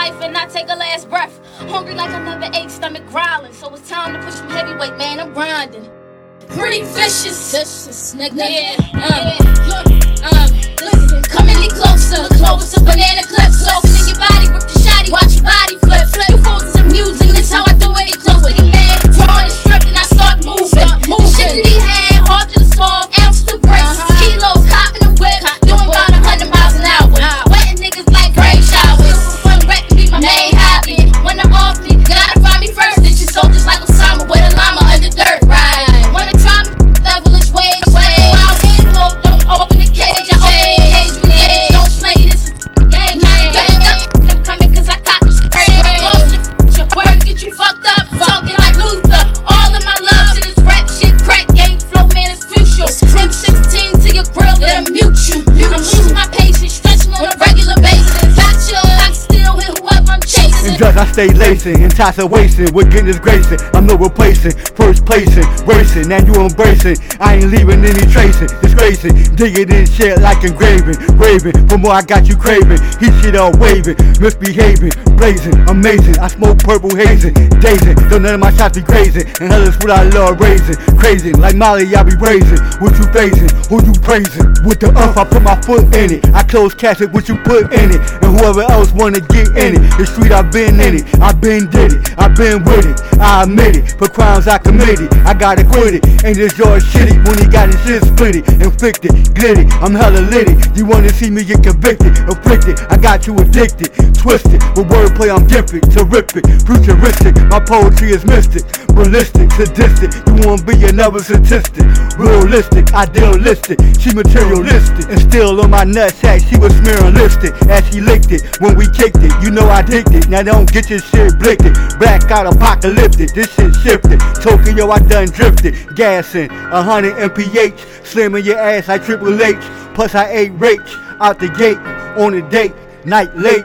life and not take a last breath. Hungry like I never ate, stomach growling. So it's time to push some heavyweight, man. I'm grinding. Pretty vicious, vicious, nigga. Yeah, um, um, listen, come any closer, And just I stay lacing, intoxicating with goodness gracing. I'm no replacing, first placing, racing, now you embracing. I ain't leaving any tracing, disgracing, digging in shit like engraving, raving. For more I got you craving, he shit all waving, misbehaving, blazing, amazing. I smoke purple hazing, dazing. Don't none of my shots be grazing, and hell is what I love raising, crazy. Like Molly, I be raising. What you facing? Who you praising? With the up, I put my foot in it. I close casket, what you put in it, and whoever else wanna get in it. The street I've been in it, I've been did it, I've been with it. I admit it, for crimes I committed, I gotta quit it. Ain't this yours shitty when he got his shit split it, glitty. I'm hella litty. You wanna see me get convicted, afflicted? I got you addicted, twisted. With wordplay, I'm gifted, terrific, futuristic. My poetry is mystic, ballistic, sadistic. You wanna be another statistic, realistic, idealistic. She materialistic, and still on my nutsack, she was smearing lipstick as she licked it. When we kicked it, you know I dicked it. Now don't get your shit blicked. Blackout apocalyptic, this shit shifted. Tokyo, I done drifted. Gassing, 100 mph, slamming your ass like Triple H. Plus I ate rich out the gate on a date, night late.